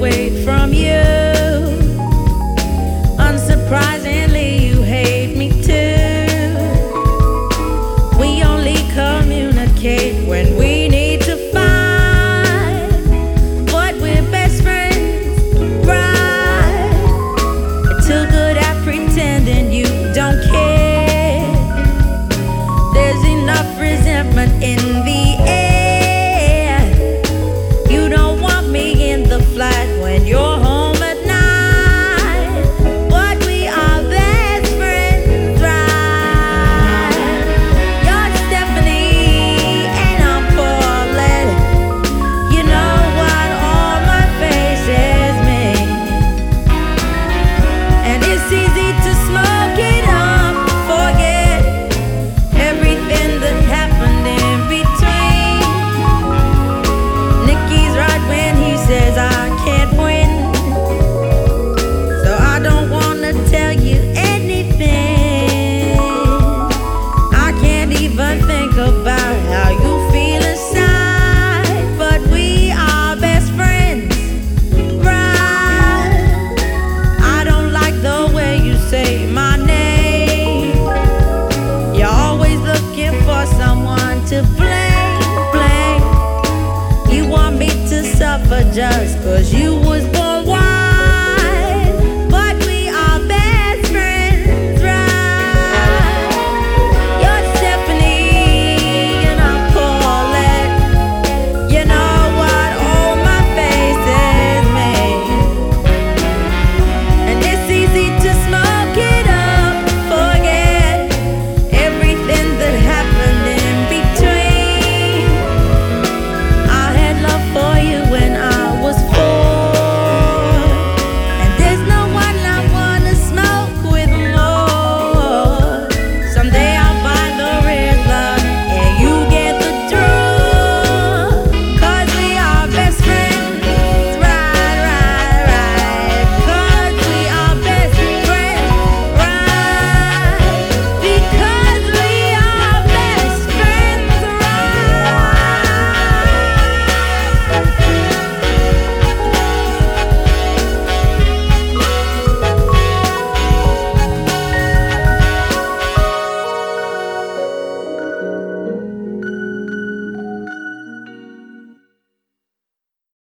wait from you. apologize, cause you was